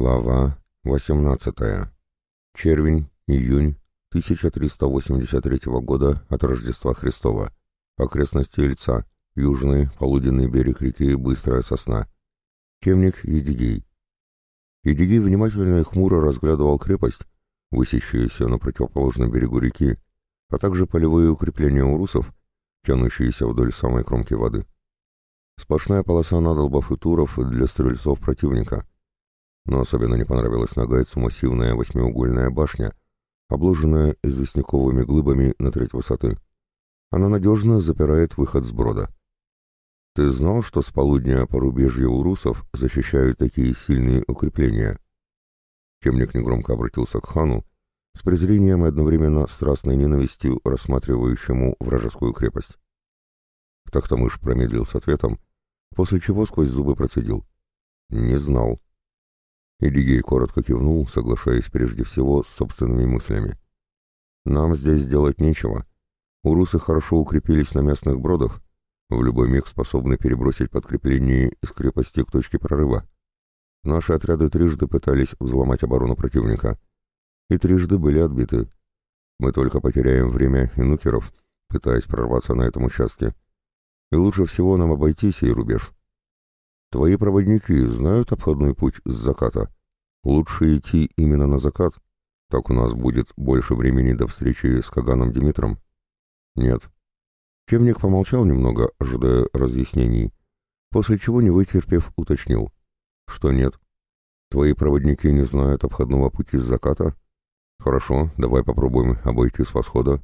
Глава 18. Червень, июнь 1383 года от Рождества Христова. Окрестности Ильца. Южный, полуденный берег реки Быстрая Сосна. Темник Едигей. Едигей внимательно и хмуро разглядывал крепость, высящуюся на противоположном берегу реки, а также полевые укрепления урусов, тянущиеся вдоль самой кромки воды. Сплошная полоса надолбов и туров для стрельцов противника — но особенно не понравилась Нагайцу массивная восьмиугольная башня, обложенная известняковыми глыбами на треть высоты. Она надежно запирает выход с брода. Ты знал, что с полудня порубежья у русов защищают такие сильные укрепления? Темник негромко обратился к хану, с презрением и одновременно страстной ненавистью рассматривающему вражескую крепость. Тахтамыш промедлил с ответом, после чего сквозь зубы процедил. «Не знал. Эдигей коротко кивнул, соглашаясь прежде всего с собственными мыслями. «Нам здесь делать нечего. Урусы хорошо укрепились на местных бродах, в любой миг способны перебросить подкрепление из крепости к точке прорыва. Наши отряды трижды пытались взломать оборону противника, и трижды были отбиты. Мы только потеряем время и нукеров, пытаясь прорваться на этом участке. И лучше всего нам обойти сей рубеж». Твои проводники знают обходной путь с заката? Лучше идти именно на закат, так у нас будет больше времени до встречи с Каганом Димитром. Нет. Темник помолчал немного, ожидая разъяснений, после чего, не вытерпев, уточнил. Что нет? Твои проводники не знают обходного пути с заката? Хорошо, давай попробуем обойти с восхода.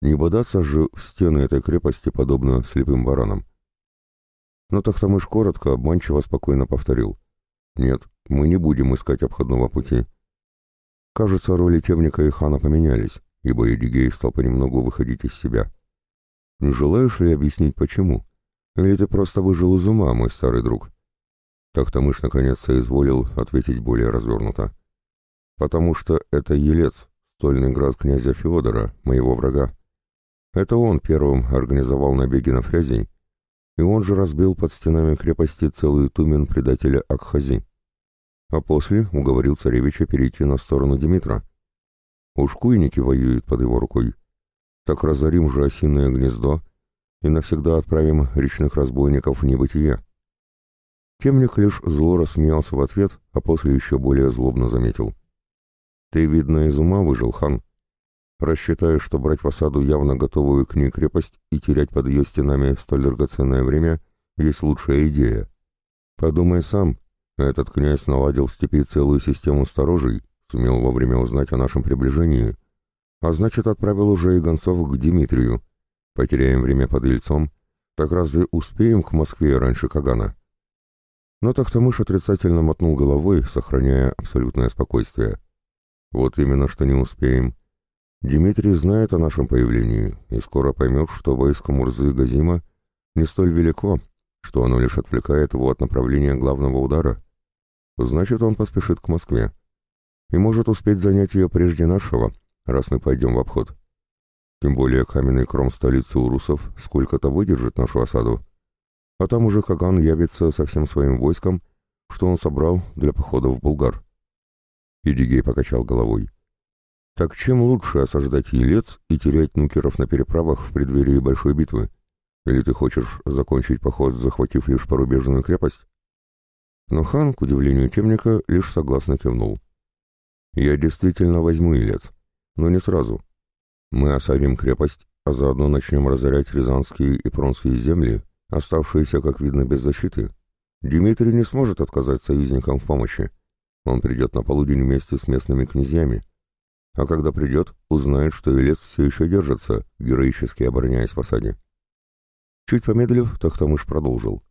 Не бодаться же в стены этой крепости, подобно слепым баранам. Но Тахтамыш коротко, обманчиво, спокойно повторил. «Нет, мы не будем искать обходного пути». Кажется, роли темника и хана поменялись, ибо Эдигей стал понемногу выходить из себя. «Не желаешь ли объяснить, почему? Или ты просто выжил из ума, мой старый друг?» Тахтамыш наконец соизволил ответить более развернуто. «Потому что это Елец, стольный град князя Феодора, моего врага. Это он первым организовал набеги на Фрязень, и он же разбил под стенами крепости целый тумен предателя Акхази. А после уговорил царевича перейти на сторону Димитра. Уж куйники воюют под его рукой. Так разорим же осиное гнездо и навсегда отправим речных разбойников в небытие. Темник лишь зло рассмеялся в ответ, а после еще более злобно заметил. «Ты, видно, из ума выжил, хан. Рассчитаешь, что брать в осаду явно готовую к ней крепость и терять под ее стенами столь драгоценное время есть лучшая идея. Подумай сам, этот князь наладил в степи целую систему сторожей, сумел вовремя узнать о нашем приближении, а значит отправил уже и гонцов к Дмитрию. Потеряем время под Ильцом, так разве успеем к Москве раньше Кагана? Но Тахтамыш отрицательно мотнул головой, сохраняя абсолютное спокойствие. Вот именно что не успеем — Дмитрий знает о нашем появлении и скоро поймет, что войско Мурзы Газима не столь велико, что оно лишь отвлекает его от направления главного удара. Значит, он поспешит к Москве и может успеть занять ее прежде нашего, раз мы пойдем в обход. Тем более каменный кром столицы урусов сколько-то выдержит нашу осаду. А там уже Каган явится со всем своим войском, что он собрал для похода в Булгар. Идигей покачал головой. Так чем лучше осаждать Елец и терять нукеров на переправах в преддверии большой битвы? Или ты хочешь закончить поход, захватив лишь порубежную крепость? Но хан, к удивлению темника, лишь согласно кивнул. Я действительно возьму Елец, но не сразу. Мы осадим крепость, а заодно начнем разорять рязанские и пронские земли, оставшиеся, как видно, без защиты. Дмитрий не сможет отказать союзникам в помощи. Он придет на полудень вместе с местными князьями, а когда придет, узнает, что Илец все еще держится, героически обороняясь в осаде. Чуть помедлив, Тахтамыш продолжил.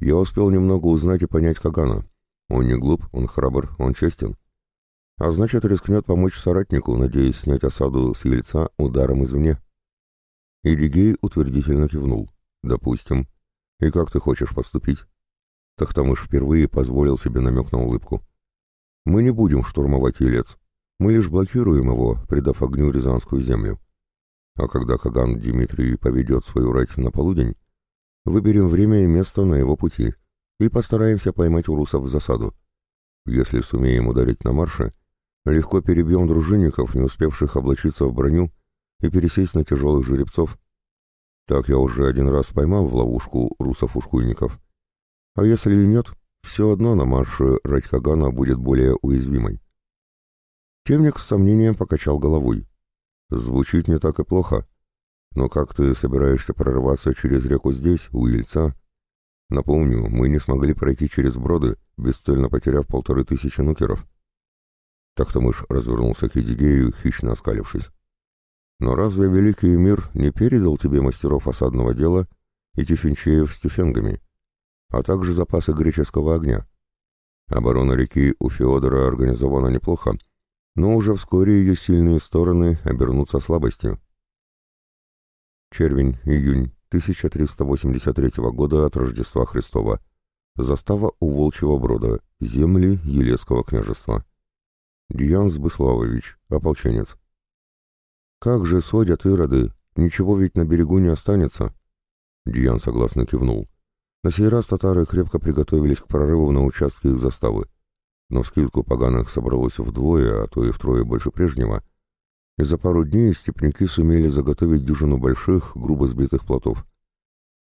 Я успел немного узнать и понять Кагана. Он не глуп, он храбр, он честен. А значит, рискнет помочь соратнику, надеясь снять осаду с Ельца ударом извне. Идигей утвердительно кивнул. «Допустим. И как ты хочешь поступить?» Тахтамыш впервые позволил себе намек на улыбку. «Мы не будем штурмовать Елец. Мы лишь блокируем его, придав огню Рязанскую землю. А когда Каган Дмитрий поведет свою рать на полудень, выберем время и место на его пути и постараемся поймать урусов в засаду. Если сумеем ударить на марше, легко перебьем дружинников, не успевших облачиться в броню, и пересесть на тяжелых жеребцов. Так я уже один раз поймал в ловушку русов-ушкуйников. А если и нет, все одно на марше рать Хагана будет более уязвимой. Темник с сомнением покачал головой. Звучит не так и плохо. Но как ты собираешься прорваться через реку здесь, у Ильца? Напомню, мы не смогли пройти через броды, бесцельно потеряв полторы тысячи нукеров. Тахтамыш развернулся к Едигею, хищно оскалившись. Но разве Великий мир не передал тебе мастеров осадного дела и тифинчеев с тюфенгами, а также запасы греческого огня? Оборона реки у Феодора организована неплохо, но уже вскоре ее сильные стороны обернутся слабостью. Червень, июнь 1383 года от Рождества Христова. Застава у Волчьего Брода, земли Елецкого княжества. Диан Сбыславович, ополченец. «Как же сводят ироды, ничего ведь на берегу не останется». Диан согласно кивнул. На сей раз татары крепко приготовились к прорыву на участке их заставы. Но вскидку поганых собралось вдвое, а то и втрое больше прежнего, и за пару дней степняки сумели заготовить дюжину больших, грубо сбитых плотов.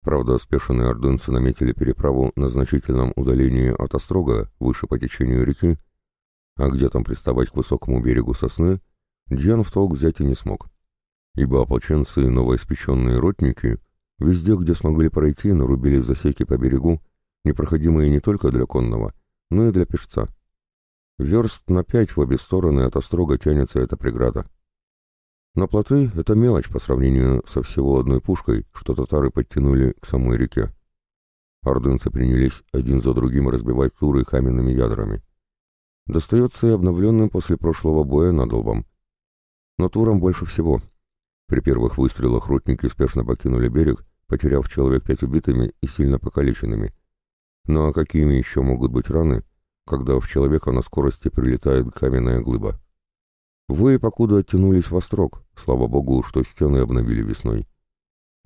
Правда, спешенные ордынцы наметили переправу на значительном удалении от Острога, выше по течению реки, а где там приставать к высокому берегу сосны, Дьян в толк взять и не смог. Ибо ополченцы и новоиспеченные ротники везде, где смогли пройти, нарубили засеки по берегу, непроходимые не только для конного, но и для пешца. Верст на пять в обе стороны от острога тянется эта преграда. Но плоты — это мелочь по сравнению со всего одной пушкой, что татары подтянули к самой реке. Ордынцы принялись один за другим разбивать туры каменными ядрами. Достается и обновленным после прошлого боя надолбом. Но турам больше всего. При первых выстрелах ротники спешно покинули берег, потеряв человек пять убитыми и сильно покалеченными. Ну а какими еще могут быть раны, когда в человека на скорости прилетает каменная глыба? Вои покуда оттянулись во строк, слава богу, что стены обновили весной.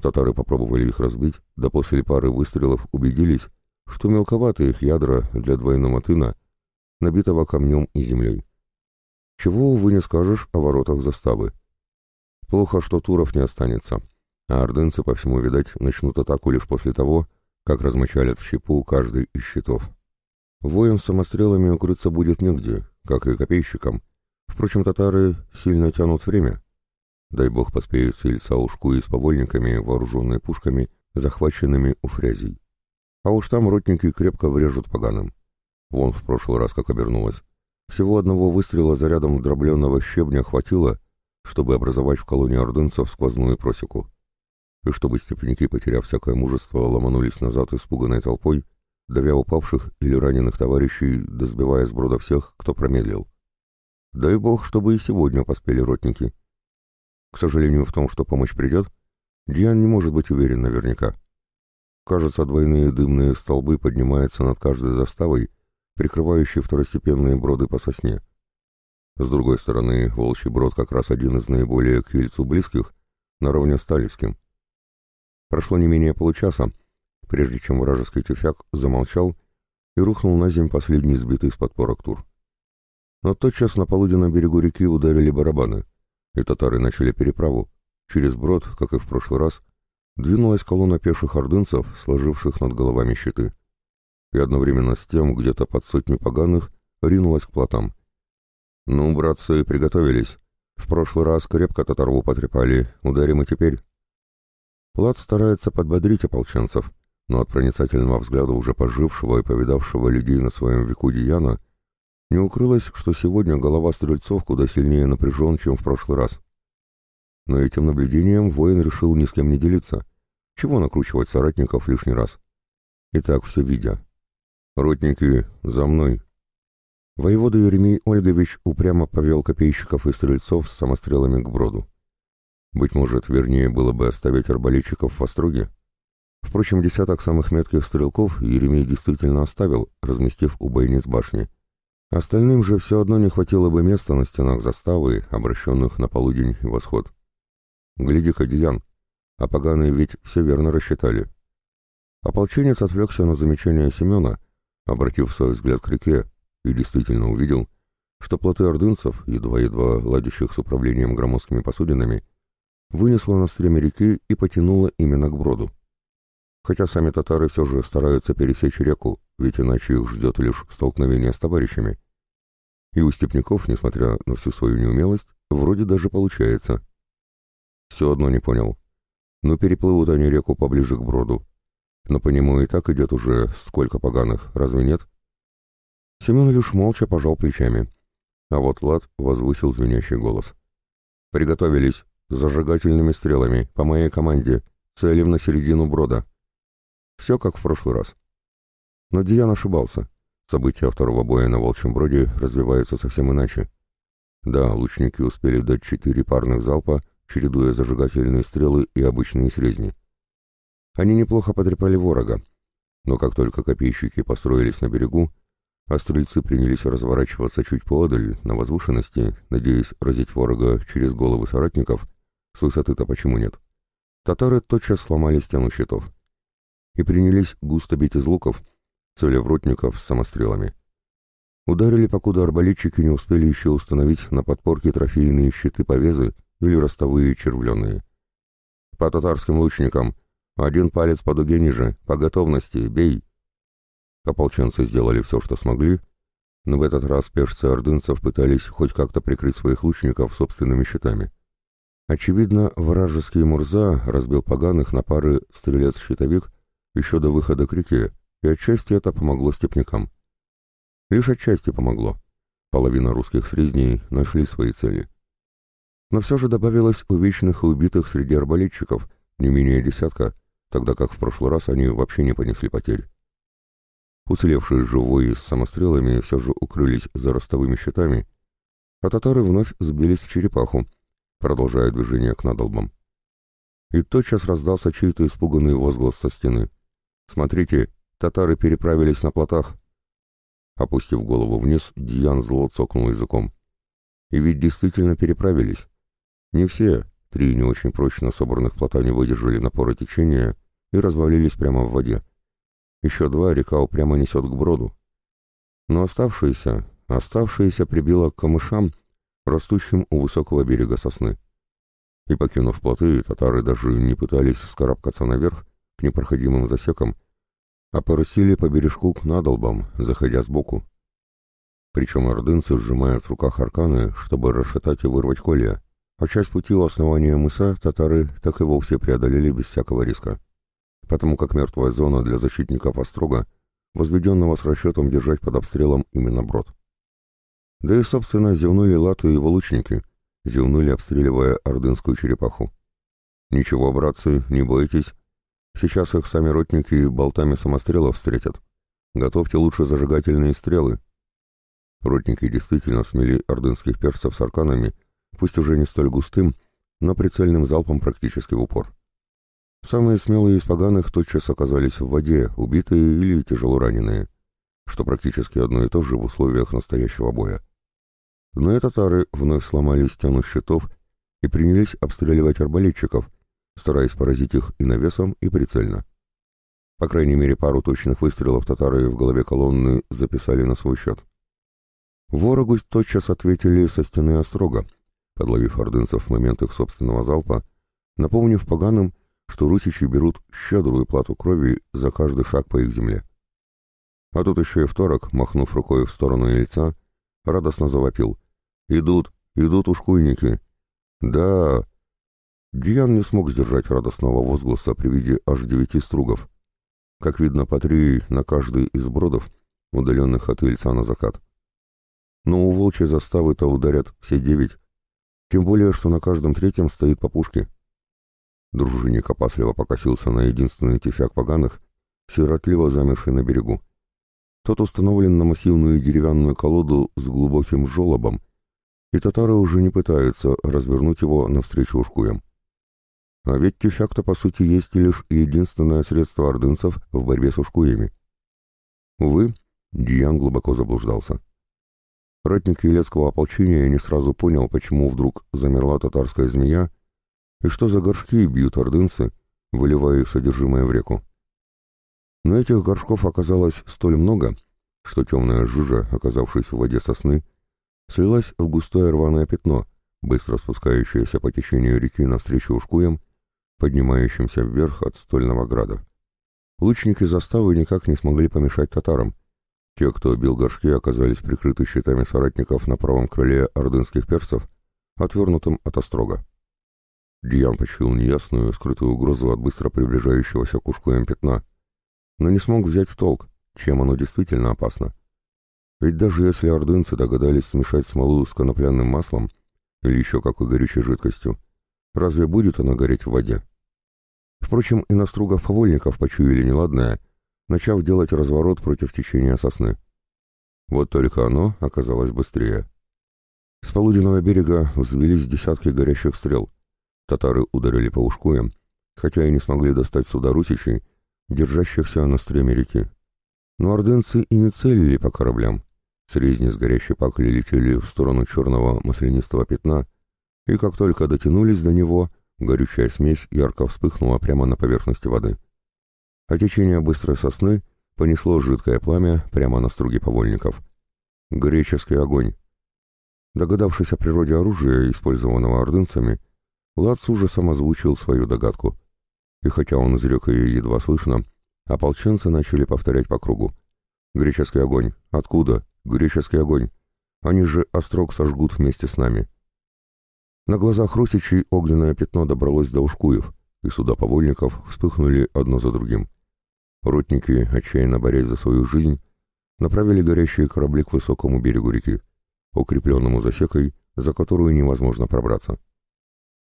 Татары попробовали их разбить, да после пары выстрелов убедились, что мелковаты их ядра для двойного тына, набитого камнем и землей. Чего, увы, не скажешь о воротах заставы. Плохо, что туров не останется, а ордынцы, по всему, видать, начнут атаку лишь после того, как размочалят в щепу каждый из щитов. Воин с самострелами укрыться будет негде, как и копейщикам, Впрочем, татары сильно тянут время. Дай бог поспеют с Ильсаушку и с повольниками, вооруженные пушками, захваченными у фрязей. А уж там ротники крепко врежут поганым. Вон в прошлый раз как обернулось. Всего одного выстрела зарядом дробленного щебня хватило, чтобы образовать в колонии ордынцев сквозную просеку. И чтобы степняки, потеряв всякое мужество, ломанулись назад испуганной толпой, давя упавших или раненых товарищей, да сбивая с брода всех, кто промедлил. Дай бог, чтобы и сегодня поспели ротники. К сожалению, в том, что помощь придет, Диан не может быть уверен наверняка. Кажется, двойные дымные столбы поднимаются над каждой заставой, прикрывающие второстепенные броды по сосне. С другой стороны, Волчий брод как раз один из наиболее к Ельцу близких, наравне с Талицким. Прошло не менее получаса, прежде чем вражеский тюфяк замолчал и рухнул на землю последний сбитый с подпорок тур. Но тотчас на полуденном берегу реки ударили барабаны, и татары начали переправу. Через брод, как и в прошлый раз, двинулась колонна пеших ордынцев, сложивших над головами щиты. И одновременно с тем, где-то под сотню поганых, ринулась к плотам. «Ну, братцы, приготовились. В прошлый раз крепко татарву потрепали, ударим и теперь». Плат старается подбодрить ополченцев, но от проницательного взгляда уже пожившего и повидавшего людей на своем веку Дияна не укрылось, что сегодня голова стрельцов куда сильнее напряжен, чем в прошлый раз. Но этим наблюдением воин решил ни с кем не делиться. Чего накручивать соратников лишний раз? Итак, все видя. «Ротники, за мной!» Воевода Еремей Ольгович упрямо повел копейщиков и стрельцов с самострелами к броду. Быть может, вернее было бы оставить арбалетчиков в остроге. Впрочем, десяток самых метких стрелков Еремей действительно оставил, разместив у бойниц башни. Остальным же все одно не хватило бы места на стенах заставы, обращенных на полудень и восход. Гляди-ка, а поганые ведь все верно рассчитали. Ополченец отвлекся на замечание Семена, обратив свой взгляд к реке, и действительно увидел, что плоты ордынцев, едва-едва ладящих с управлением громоздкими посудинами, вынесло на стреме реки и потянуло именно к броду. Хотя сами татары все же стараются пересечь реку, ведь иначе их ждет лишь столкновение с товарищами. И у степняков, несмотря на всю свою неумелость, вроде даже получается. Все одно не понял. Но ну, переплывут они реку поближе к броду. Но по нему и так идет уже сколько поганых, разве нет? Семен лишь молча пожал плечами. А вот Лад возвысил звенящий голос. «Приготовились! Зажигательными стрелами, по моей команде, целим на середину брода!» Все как в прошлый раз. Но Диан ошибался. События второго боя на Волчьем броде развиваются совсем иначе. Да, лучники успели дать четыре парных залпа, чередуя зажигательные стрелы и обычные срезни. Они неплохо потрепали ворога, но как только копейщики построились на берегу, а стрельцы принялись разворачиваться чуть поодаль, на возвышенности, надеясь разить ворога через головы соратников, с высоты-то почему нет, татары тотчас сломали стену щитов и принялись густо бить из луков, целя в ротников с самострелами. Ударили, покуда арбалетчики не успели еще установить на подпорке трофейные щиты-повезы или ростовые червленые. По татарским лучникам один палец по дуге ниже, по готовности, бей! Ополченцы сделали все, что смогли, но в этот раз пешцы ордынцев пытались хоть как-то прикрыть своих лучников собственными щитами. Очевидно, вражеский Мурза разбил поганых на пары стрелец-щитовик еще до выхода к реке, и отчасти это помогло степнякам. Лишь отчасти помогло. Половина русских срезней нашли свои цели. Но все же добавилось увечных и убитых среди арбалетчиков, не менее десятка, тогда как в прошлый раз они вообще не понесли потерь. Уцелевшие живые с самострелами все же укрылись за ростовыми щитами, а татары вновь сбились в черепаху, продолжая движение к надолбам. И тотчас раздался чей-то испуганный возглас со стены. «Смотрите, татары переправились на плотах!» Опустив голову вниз, Дьян зло цокнул языком. И ведь действительно переправились. Не все, три не очень прочно собранных плота не выдержали напора течения и развалились прямо в воде. Еще два река упрямо несет к броду. Но оставшиеся, оставшиеся прибило к камышам, растущим у высокого берега сосны. И, покинув плоты, татары даже не пытались вскарабкаться наверх, к непроходимым засекам, а порысили по бережку к надолбам, заходя сбоку. Причем ордынцы сжимают в руках арканы, чтобы расшатать и вырвать колья, а часть пути у основания мыса татары так и вовсе преодолели без всякого риска потому как мертвая зона для защитников Острога, возведенного с расчетом держать под обстрелом именно брод. Да и, собственно, зевнули латы его лучники, зевнули, обстреливая ордынскую черепаху. «Ничего, братцы, не бойтесь. Сейчас их сами ротники болтами самострелов встретят. Готовьте лучше зажигательные стрелы». Ротники действительно смели ордынских перцев с арканами, пусть уже не столь густым, но прицельным залпом практически в упор. Самые смелые из поганых тотчас оказались в воде, убитые или тяжело раненые, что практически одно и то же в условиях настоящего боя. Но и татары вновь сломали стену щитов и принялись обстреливать арбалетчиков, стараясь поразить их и навесом, и прицельно. По крайней мере, пару точных выстрелов татары в голове колонны записали на свой счет. Ворогу тотчас ответили со стены острога, подловив ордынцев в момент их собственного залпа, напомнив поганым, что русичи берут щедрую плату крови за каждый шаг по их земле. А тут еще и второк, махнув рукой в сторону Ильца, радостно завопил. «Идут, идут ушкуйники!» «Да!» Диан не смог сдержать радостного возгласа при виде аж девяти стругов. Как видно, по три на каждый из бродов, удаленных от Ильца на закат. Но у волчьей заставы-то ударят все девять, тем более, что на каждом третьем стоит по пушке. Дружинник опасливо покосился на единственный тефяк поганых, сиротливо замерший на берегу. Тот установлен на массивную деревянную колоду с глубоким желобом, и татары уже не пытаются развернуть его навстречу ушкуям. А ведь тюфяк-то по сути есть лишь единственное средство ордынцев в борьбе с ушкуями. Увы, Диан глубоко заблуждался. Ратник Елецкого ополчения не сразу понял, почему вдруг замерла татарская змея и что за горшки бьют ордынцы, выливая их содержимое в реку. Но этих горшков оказалось столь много, что темная жижа, оказавшись в воде сосны, слилась в густое рваное пятно, быстро спускающееся по течению реки навстречу ушкуям, поднимающимся вверх от стольного града. Лучники заставы никак не смогли помешать татарам. Те, кто бил горшки, оказались прикрыты щитами соратников на правом крыле ордынских перцев, отвернутым от острога. Диан почуял неясную, скрытую угрозу от быстро приближающегося к ушкуям пятна, но не смог взять в толк, чем оно действительно опасно. Ведь даже если ордынцы догадались смешать смолу с конопляным маслом или еще какой горючей жидкостью, разве будет она гореть в воде? Впрочем, и настругов-повольников почуяли неладное, начав делать разворот против течения сосны. Вот только оно оказалось быстрее. С полуденного берега взвелись десятки горящих стрел. Татары ударили по ушкуям, хотя и не смогли достать суда русичей, держащихся на стреме реки. Но ордынцы и не целили по кораблям. Срезни с горящей пакли летели в сторону черного маслянистого пятна, и как только дотянулись до него, горючая смесь ярко вспыхнула прямо на поверхности воды. А течение быстрой сосны понесло жидкое пламя прямо на струги повольников. Греческий огонь. Догадавшись о природе оружия, использованного ордынцами, Лад с ужасом озвучил свою догадку. И хотя он изрек ее едва слышно, ополченцы начали повторять по кругу. «Греческий огонь! Откуда? Греческий огонь! Они же острог сожгут вместе с нами!» На глазах русичей огненное пятно добралось до ушкуев, и суда повольников вспыхнули одно за другим. Ротники, отчаянно борясь за свою жизнь, направили горящие корабли к высокому берегу реки, укрепленному засекой, за которую невозможно пробраться.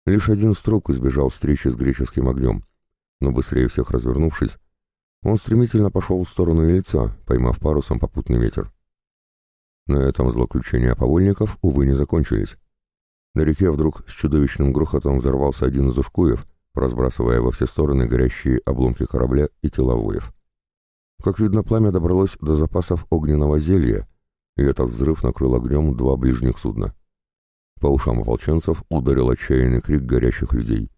Лишь один строк избежал встречи с греческим огнем, но быстрее всех развернувшись, он стремительно пошел в сторону Ельца, поймав парусом попутный ветер. На этом злоключения повольников, увы, не закончились. На реке вдруг с чудовищным грохотом взорвался один из ушкуев, разбрасывая во все стороны горящие обломки корабля и тела. Как видно, пламя добралось до запасов огненного зелья, и этот взрыв накрыл огнем два ближних судна. По ушам ополченцев ударил отчаянный крик горящих людей.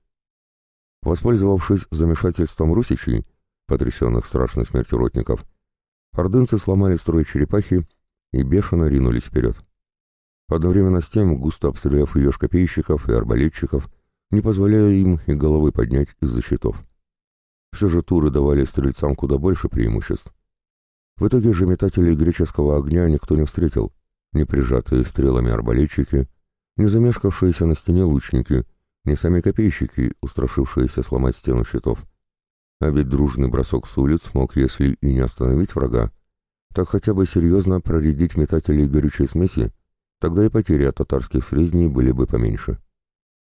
Воспользовавшись замешательством русичей, потрясенных страшной смертью ротников, ордынцы сломали строй черепахи и бешено ринулись вперед. Одновременно с тем, густо обстреляв ее копейщиков и арбалетчиков, не позволяя им и головы поднять из-за щитов. Все же туры давали стрельцам куда больше преимуществ. В итоге же метателей греческого огня никто не встретил, не прижатые стрелами арбалетчики — не замешкавшиеся на стене лучники, не сами копейщики, устрашившиеся сломать стену щитов. А ведь дружный бросок с улиц мог, если и не остановить врага, так хотя бы серьезно проредить метателей горючей смеси, тогда и потери от татарских срезней были бы поменьше.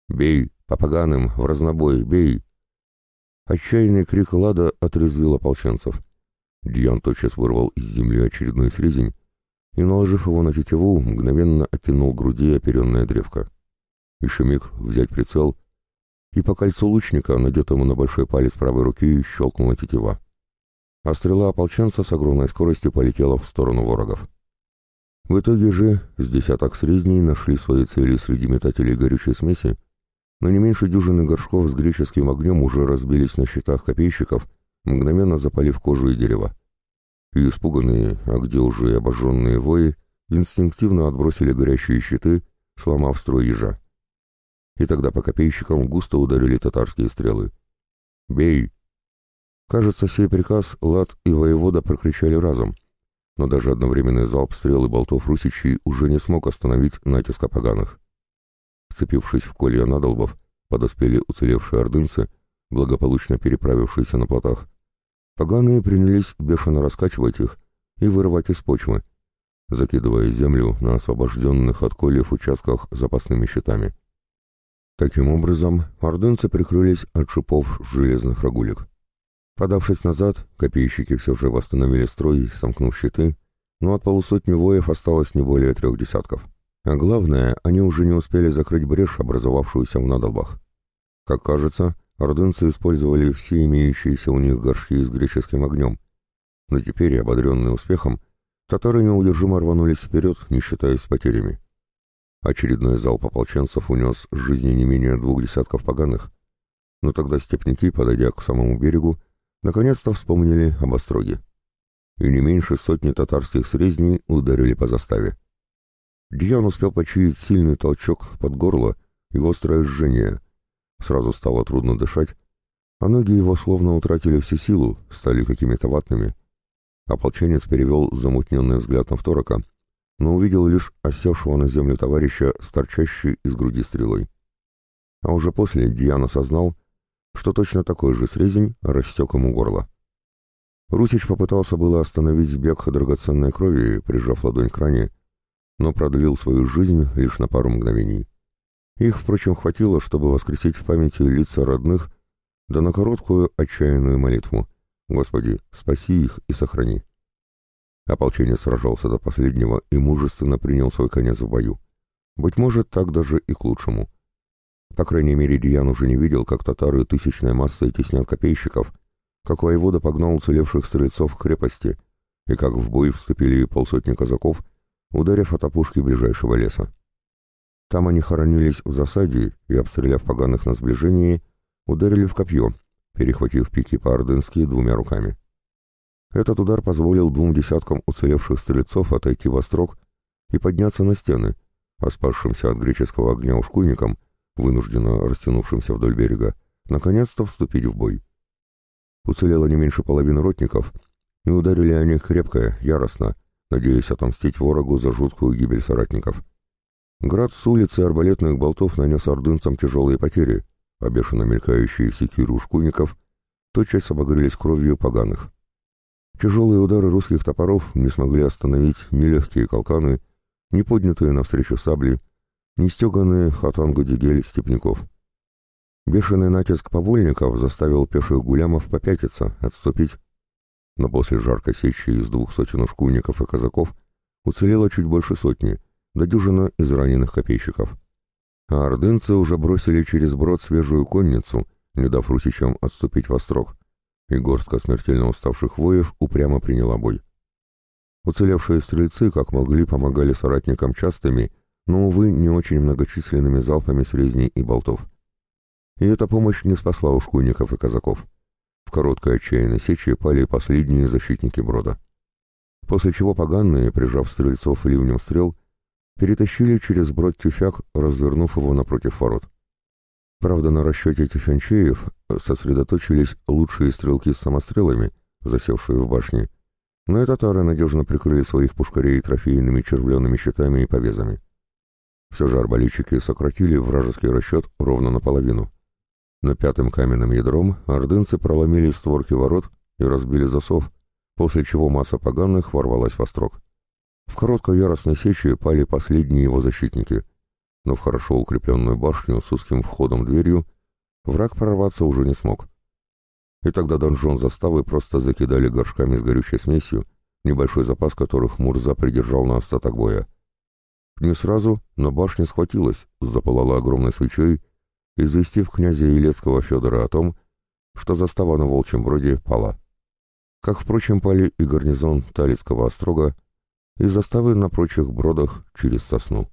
«Бей! По поганым! В разнобой! Бей!» Отчаянный крик Лада отрезвил ополченцев. Дьян тотчас вырвал из земли очередной срезень и, наложив его на тетиву, мгновенно оттянул груди оперенная древко. Еще миг взять прицел, и по кольцу лучника, надетому на большой палец правой руки, щелкнула тетива. А стрела ополченца с огромной скоростью полетела в сторону ворогов. В итоге же с десяток срезней нашли свои цели среди метателей горючей смеси, но не меньше дюжины горшков с греческим огнем уже разбились на щитах копейщиков, мгновенно запалив кожу и дерево и испуганные, а где уже и обожженные вои, инстинктивно отбросили горящие щиты, сломав строй ежа. И тогда по копейщикам густо ударили татарские стрелы. «Бей!» Кажется, сей приказ Лад и воевода прокричали разом, но даже одновременный залп стрел и болтов русичей уже не смог остановить натиска поганых. Вцепившись в колья надолбов, подоспели уцелевшие ордынцы, благополучно переправившиеся на плотах, Поганые принялись бешено раскачивать их и вырывать из почвы, закидывая землю на освобожденных от колев участках запасными щитами. Таким образом, ордынцы прикрылись от шипов железных рогулек. Подавшись назад, копейщики все же восстановили строй, сомкнув щиты, но от полусотни воев осталось не более трех десятков. А главное, они уже не успели закрыть брешь, образовавшуюся в надолбах. Как кажется, ордынцы использовали все имеющиеся у них горшки с греческим огнем, но теперь, ободренные успехом, татары неудержимо рванулись вперед, не считаясь потерями. Очередной залп ополченцев унес жизни не менее двух десятков поганых, но тогда степники, подойдя к самому берегу, наконец-то вспомнили об остроге. и не меньше сотни татарских срезней ударили по заставе. Дьян успел почуять сильный толчок под горло и острое жжение. Сразу стало трудно дышать, а ноги его словно утратили всю силу, стали какими-то ватными. Ополченец перевел замутненный взгляд на второка, но увидел лишь осевшего на землю товарища с торчащей из груди стрелой. А уже после Диан осознал, что точно такой же срезень растек ему горло. Русич попытался было остановить бег драгоценной крови, прижав ладонь к ране, но продлил свою жизнь лишь на пару мгновений. Их, впрочем, хватило, чтобы воскресить в памяти лица родных, да на короткую отчаянную молитву «Господи, спаси их и сохрани». Ополченец сражался до последнего и мужественно принял свой конец в бою. Быть может, так даже и к лучшему. По крайней мере, Диан уже не видел, как татары тысячной массой теснят копейщиков, как воевода погнал уцелевших стрельцов к крепости, и как в бой вступили полсотни казаков, ударив от опушки ближайшего леса. Там они хоронились в засаде и, обстреляв поганых на сближении, ударили в копье, перехватив пики по-ордынски двумя руками. Этот удар позволил двум десяткам уцелевших стрельцов отойти во строк и подняться на стены, а спасшимся от греческого огня ушкуйникам, вынужденно растянувшимся вдоль берега, наконец-то вступить в бой. Уцелело не меньше половины ротников, и ударили они крепко, яростно, надеясь отомстить ворогу за жуткую гибель соратников. Град с улицы арбалетных болтов нанес ордынцам тяжелые потери, а бешено мелькающие секиры ушкуйников тотчас обогрелись кровью поганых. Тяжелые удары русских топоров не смогли остановить ни легкие колканы, ни поднятые навстречу сабли, ни стеганые хатангу-дигель степняков. Бешеный натиск повольников заставил пеших гулямов попятиться, отступить. Но после жаркой сечи из двух сотен ушкуйников и казаков уцелело чуть больше сотни, до дюжина из раненых копейщиков. А ордынцы уже бросили через брод свежую конницу, не дав русичам отступить во строк и горстка смертельно уставших воев упрямо приняла бой. Уцелевшие стрельцы, как могли, помогали соратникам частыми, но, увы, не очень многочисленными залпами срезней и болтов. И эта помощь не спасла ушкуйников и казаков. В короткой отчаянной сече пали последние защитники брода. После чего поганные, прижав стрельцов ливнем стрел, перетащили через брод тюфяк, развернув его напротив ворот. Правда, на расчете тюфянчеев сосредоточились лучшие стрелки с самострелами, засевшие в башне, но и татары надежно прикрыли своих пушкарей трофейными червленными щитами и повезами. Все же арбалетчики сократили вражеский расчет ровно наполовину. Но пятым каменным ядром ордынцы проломили створки ворот и разбили засов, после чего масса поганых ворвалась во строк. В короткой яростной сече пали последние его защитники, но в хорошо укрепленную башню с узким входом-дверью враг прорваться уже не смог. И тогда донжон заставы просто закидали горшками с горючей смесью, небольшой запас которых Мурза придержал на остаток боя. Не сразу, но башня схватилась, запылала огромной свечой, известив князя Елецкого Федора о том, что застава на Волчьем Броде пала. Как, впрочем, пали и гарнизон Талицкого острога, и заставы на прочих бродах через сосну.